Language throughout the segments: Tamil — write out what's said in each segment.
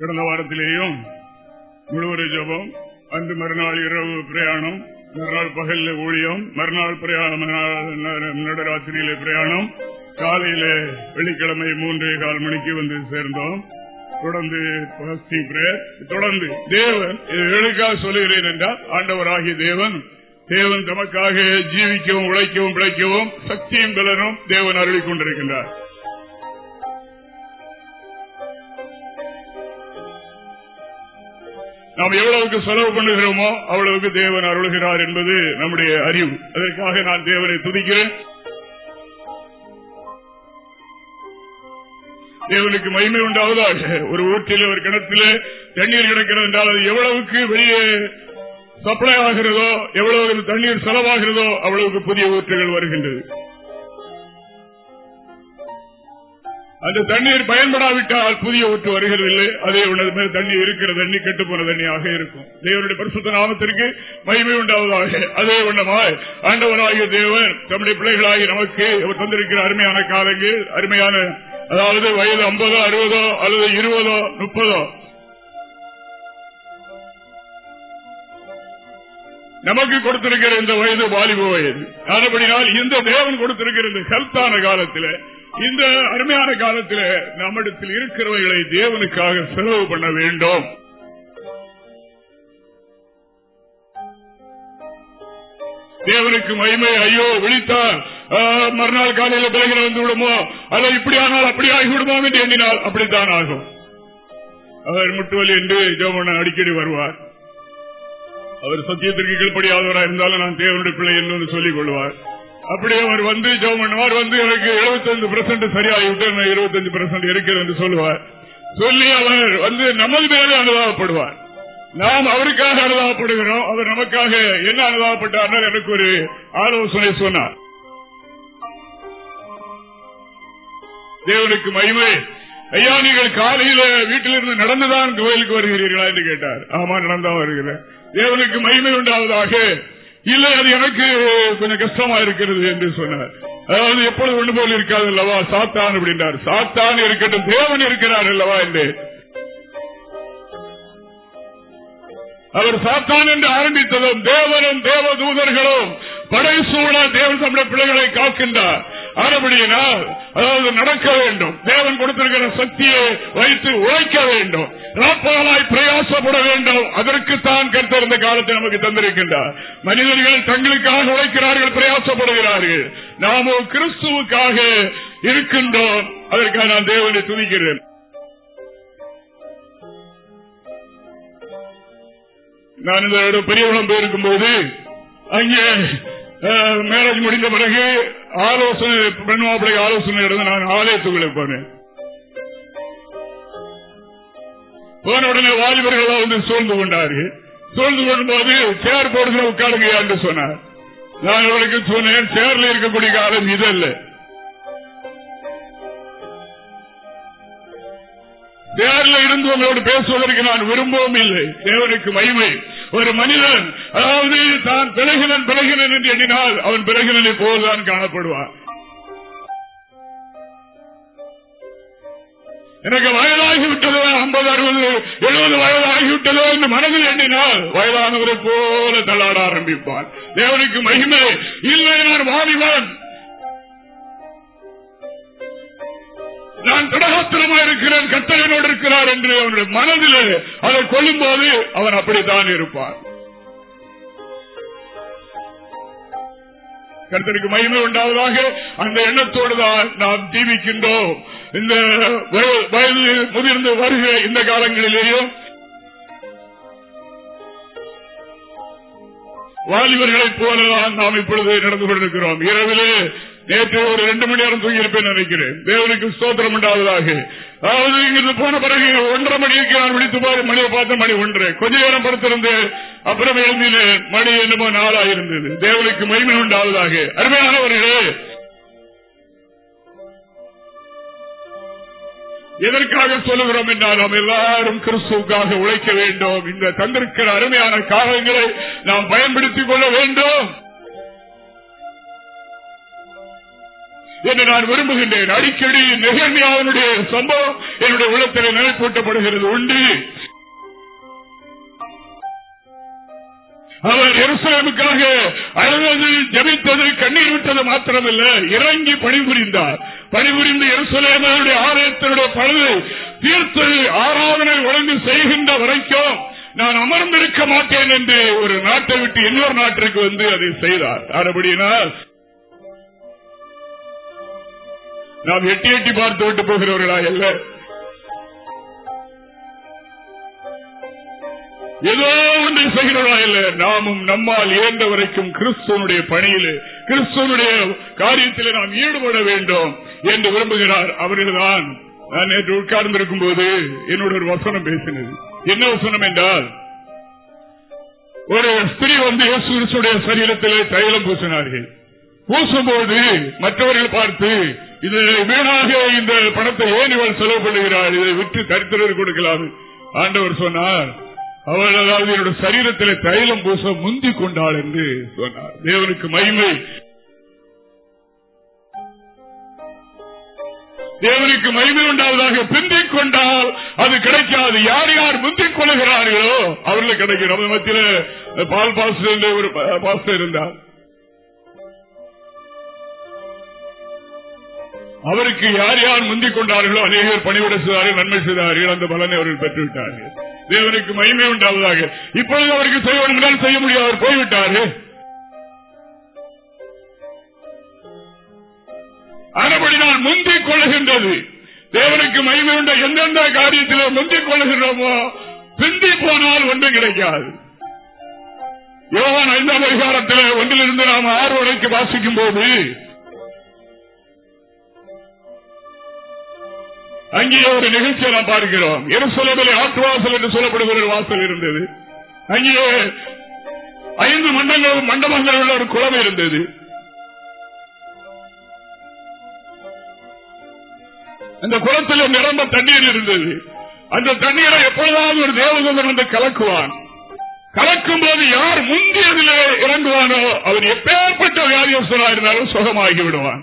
கடந்த வாரத்திலேயும் முழுவரை ஜபம் அன்று மறுநாள் இரவு பிரயாணம் மறுநாள் பகல்ல ஊழியம் மறுநாள் பிரயாணம் நடராத்திரியில பிரயாணம் காலையில வெள்ளிக்கிழமை மூன்றே கால் மணிக்கு வந்து சேர்ந்தோம். தொடர்ந்து தொடர்ந்து தேவன் எழுக்காக சொல்லுகிறேன் என்றால் ஆண்டவராகிய தேவன் தேவன் தமக்காக ஜீவிக்கவும் உழைக்கவும் பிழைக்கவும் சக்தியும் பலனும் தேவன் அருளிக் கொண்டிருக்கின்றார். நாம் எவ்வளவுக்கு செலவு பண்ணுகிறோமோ அவ்வளவுக்கு தேவன் அருள்கிறார் என்பது நம்முடைய அறிவு. அதற்காக நான் தேவனை துதிக்கிறேன். தேவனுக்கு மகிமை உண்டாவதாக. ஒரு ஊற்றில் ஒரு கிணத்தில் தண்ணீர் கிடக்கிறது என்றால் அது எவ்வளவுக்கு வெளியே சப்ளை ஆகிறதோ எவ்வளவு தண்ணீர் செலவாகிறதோ அவ்வளவுக்கு புதிய ஊற்றுகள் வருகின்றது. அந்த தண்ணீர் பயன்படாவிட்டால் புதிய ஊற்று வருகிறதில்லை. அதே உணவு தண்ணி இருக்கிற தண்ணி கெட்டுப்போன தண்ணியாக இருக்கும். தேவனுடைய பரிசுத்த நாமத்திற்கு மகிமை உண்டாவதாக. அதே உண்ணமாய் ஆண்டவனாகிய தேவன் தம்முடைய பிள்ளைகளாகி நமக்கு தந்திருக்கிற அருமையான காலங்கள் அருமையான அதாவது வயது ஐம்பதோ அறுபதோ அல்லது இருபதோ முப்பதோ. நமக்கு கொடுத்திருக்கிற இந்த வயது வாலிப வயது. ஆனபடினால் இந்த தேவன் கொடுத்திருக்கிற இந்த ஹெல்த்தான காலத்தில் இந்த அருமையான காலத்தில் நம்மிடத்தில் இருக்கிறவர்களை தேவனுக்காக செலவு பண்ண வேண்டும். தேவனுக்கு மகிமை ஐயோ விழித்தால் மறுநாள் காலையில் பிறகு வந்து விடுமோ? அல்ல இப்படி ஆனால் அப்படி ஆகிவிடுமோ என்று எண்ணினால் அப்படித்தான் ஆகும். அவர் முட்டுவல் என்று ஜோமன் அடிக்கடி வருவார். அவர் சத்தியத்திற்கு கீழ்படியாதவராக இருந்தாலும் நான் தேவனுடைய பிள்ளை என்று சொல்லிக் கொள்வார். அப்படியே அவர் வந்து ஜெபம் பண்ணுவார் வந்து எனக்கு எழுபத்தஞ்சு பெர்சென்ட் சரியாகிவிட்டு இருபத்தஞ்சு பெர்சென்ட் இருக்கிறது என்று சொல்லுவார். சொல்லி அவர் வந்து நமது மேலே அனுதாபப்படுவார். நாம் அவருக்காக அனுதாபப்படுகிறோம். அவர் நமக்காக என்ன அனுதாபப்பட்டார் எனக்கு ஒரு ஆலோசனை சொன்னார். தேவனுக்கு மகிமை. ஐயா நீங்கள் காலையில வீட்டிலிருந்து நடந்துதான் கோயிலுக்கு வருகிறீர்களா என்று கேட்டார். ஆமா நடந்தான் வருகிறேன். தேவனுக்கு மகிமை உண்டாவதாக இல்லை அது எனக்கு கொஞ்சம் கஷ்டமா இருக்கிறது என்று சொன்னார். அதாவது எப்பொழுது ஒன்று போல் இருக்காது அல்லவா? சாத்தான் அப்படின்றார். சாத்தான் இருக்கட்டும் தேவன் இருக்கிறார் அல்லவா என்று. அவர் சாத்தான் என்று ஆரம்பித்ததும் தேவனும் தேவ தூதர்களும் படை சூழ தேவன் தம்முடைய பிள்ளைகளை காக்கின்றார். ஆனபடியினால் அதாவது நடக்க வேண்டும். தேவன் கொடுத்திருக்கிற சக்தியை வைத்து உழைக்க வேண்டும். ராப்பகலாய் பிரயாசப்பட வேண்டும். அதற்குத்தான் இந்த காலத்தை நமக்கு தந்திருக்கின்றார். மனிதர்கள் தங்களுக்காக உழைக்கிறார்கள் பிரயாசப்படுகிறார்கள். நாமோ கிறிஸ்துவுக்காக இருக்கின்றோம். அதற்காக நான் தேவனை துணிக்கிறேன் நான் இந்த பெரியவளம் போயிருக்கும் போது அங்கே மேரேஜ் முடிந்த பிறகு ஆலோசனை பெண் மாப்பிள்ளை ஆலோசனை நான் ஆலயத்துக்குள்ளே போனேன். போன உடனே வாலிபர்களா வந்து சூழ்ந்து கொண்டார்கள். சூழ்ந்து கொள்ளும் போது சேர் போடுகிற உட்காருங்க என்று சொன்னார். நான் இவளுக்கு சொன்னேன் சேர்ல இருக்கக்கூடிய காலம் இதல்ல. சேர்ல இருந்து உங்களோடு பேசுவதற்கு நான் விரும்பவும் இல்லை. தேவனுக்கு மகிமை. ஒரு மனிதன் அதாவது தான் பிறகினன் பிறகினன் என்று எண்ணினால் அவன் பிறகினனை போல்தான் காணப்படுவான். எனக்கு அறுபது எழுபது வயதாகிவிட்டதோ என்று மனதில் எண்ணினால் வயதானவரை போல தள்ளாட ஆரம்பிப்பார். தேவனுக்கு மகிமை இல்லை நான் வாலிபன் நான் திடகாத்திரமா இருக்கிறேன் கத்தகனோடு இருக்கிறார் என்று அவனுடைய மனதில் அதை கொள்ளும் போது அவன் அப்படித்தான் இருப்பார். கருத்தருக்கு மகிமை உண்டாவதாக அந்த எண்ணத்தோடு தான் நாம் ஜீவிக்கின்றோம். இந்த வயது முதிர்ந்து வருகிற இந்த காலங்களிலேயும் வாலிபர்களைப் போலதான் நாம் இப்பொழுது நடந்து கொண்டிருக்கிறோம். இரவிலே நேற்று ஒரு ரெண்டு மணி நேரம் தூங்கியிருப்பேன் நினைக்கிறேன். தேவனுக்கு ஸ்தோத்திரம் உண்டாவதாக. அதாவது இங்கிருந்து போன பிறகு ஒன்றரை மணிக்கு நான் விழித்து பாரு மணியை பார்த்த மணி ஒன்று. கொஞ்ச நேரம் படுத்திருந்தேன் அப்புறம் எழுந்தினேன் மணி என்னமோ நாளாக இருந்தது தேவனுக்கு மகிமை உண்டாவதாக. அருமையானவர்களே எதற்காக சொல்லுகிறோம் என்றால் நாம் எல்லாரும் கிறிஸ்துவுக்காக உழைக்க வேண்டும். இந்த தந்திருக்கிற அருமையான காலங்களை நாம் பயன்படுத்திக் கொள்ள வேண்டும். என்று நான் விரும்புகின்றேன். அடிக்கடி நிகழ்மையாவனுடைய சம்பவம் என்னுடைய உள்ளத்தில் நிலைப்பூட்டப்படுகிறது. உண்டு. அவர் எருசலேமுக்காக அழுவது ஜபித்தது கண்ணீர் விட்டது மாத்திரமல்ல இறங்கி பணிபுரிந்தார். பணிபுரிந்து எருசலேமனுடைய ஆலயத்தினுடைய பழுது தீர்த்து ஆராதனை ஒழுங்கு செய்கின்ற வரைக்கும் நான் அமர்ந்திருக்க மாட்டேன் என்று ஒரு நாட்டை விட்டு இன்னொரு நாட்டிற்கு வந்து அதை செய்தார். அப்படினால் நாம் எட்டி எட்டி பார்த்து விட்டு போகிறவர்களா அல்ல ஏதோ ஒன்றை செய்கிறவர்களா இல்ல? நாமும் நம்மால் இயன்ற வரைக்கும் கிறிஸ்துவனுடைய பணியில் கிறிஸ்துவனுடைய காரியத்தில் நாம் ஈடுபட வேண்டும். என்று விரும்புகிறார் அவர்கள்தான். நான் நேற்று உட்கார்ந்திருக்கும் போது என்னோட ஒரு வசனம் பேசினது. என்ன வசனம் என்றால் ஒரு ஸ்திரீ வந்து இயேசுடைய சரீரத்திலே தைலம் பூசினார்கள். பூசும்போது மற்றவர்கள் பார்த்து இது வீணாக இந்த பணத்தை ஏன் இவள் செலவு பண்ணுகிறாள் இதை விட்டு தரித்திரர் கொடுக்கலாம் ஆண்டவர் சொன்னார். அவள் அதாவது என்னுடைய சரீரத்தில் தைலம் பூச முந்தி கொண்டாள் என்று சொன்னார். தேவனுக்கு மகிமை தேவனுக்கு மகிமை உண்டாவதாக பிந்திக் கொண்டால் அது கிடைக்காது. யார் யார் முந்திக் கொள்கிறார்களோ அவர்களுக்கு கிடைக்கும். நமது மத்தியில் பால் பாஸ்டர் ஒரு பாஸ்டர் இருந்தார். அவருக்கு யார் யார் முந்திக் கொண்டார்களோ அநேகர் பணிவிட செய்தார்கள் நன்மை செய்தார்கள் அந்த பலனை அவர்கள் பெற்றுவிட்டார்கள். தேவனுக்கு மகிமை உண்டாவதாக. இப்பொழுது அவருக்கு செய்ய வேண்டும் செய்ய முடியாது அவர் போய்விட்டார்கள் அதுபடி முந்திக் கொள்ளுகின்றது தேவனுக்கு மகிமை உண்ட. எந்தெந்த காரியத்திலே முந்திக் கொள்ளுகின்றோமோ பிந்தி போனால் ஒன்றும் கிடைக்காது. யோகான் ஐந்தாம் அதிகாரத்தில் ஒன்றிலிருந்து நாம் ஆறு வரைக்கு வாசிக்கும் போது அங்கே ஒரு நிகழ்ச்சியை நாம் பார்க்கிறோம். எருசலேமில் ஆற்றுவாசல் என்று சொல்லப்படுகிற ஒரு வாசல் இருந்தது. அங்கே ஐந்து மண்டங்கள் மண்டபங்கள் உள்ள ஒரு குளம் இருந்தது. அந்த குளத்தில் நிரம்ப தண்ணீர் இருந்தது. அந்த தண்ணீரை எப்பொழுதாவது ஒரு தேவதூதன் வந்து கலக்குவான். கலக்கும் போது யார் முந்தியதிலே இறங்குவானோ அவர் எப்பேற்பட்ட வியாதியஸ்தனா இருந்தாலும் சுகமாகி விடுவான்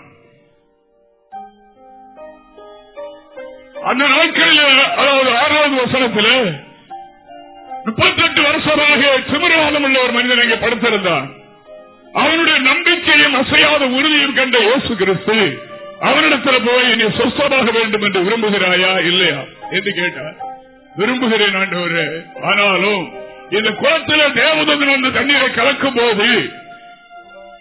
அந்த நாட்களில் அதாவது ஆறாவது வசனத்தில் முப்பத்தெட்டு வருஷமாக சிமரவாதம் உள்ள ஒரு மனிதன் இங்கே படுத்திருந்தான். அவனுடைய நம்பிக்கையும் அசையாத உறுதியும் கண்ட இயேசு கிறிஸ்து அவனிடத்தில் போய் நீ சொஸ்தமாக வேண்டும் என்று விரும்புகிறாயா இல்லையா என்று கேட்டார் விரும்புகிறேன் ஆண்டவரே ஆனாலும் இந்த குளத்தில் தேவதன் அந்த தண்ணீரை கலக்கும் போது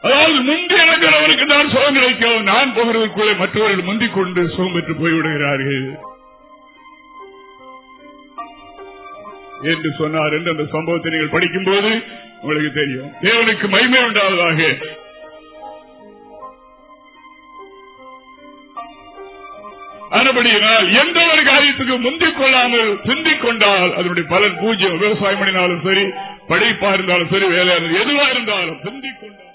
அதாவது முந்தி இறங்குறவருக்கு தான் சுகம் கிடைக்கும் நான் போகிறதுக்குள்ளே மற்றவர்கள் முந்திக் கொண்டு சுகம் பெற்று போய்விடுகிறார்கள். என்று சொன்னார் என்று அந்த சம்பவத்தை நீங்கள் படிக்கும் போது உங்களுக்கு தெரியும். தேவனுக்கு மகிமை உண்டாவதாக அதுபடியினால் எந்த ஒரு காரியத்துக்கு முந்திக் கொள்ளாமல் சிந்திக் கொண்டால் அதனுடைய பலன் பூஜ்யம் விவசாயம் பண்ணினாலும் சரி படிப்பா இருந்தாலும் சரி வேலை எதுவா இருந்தாலும் சிந்திக் கொண்டால்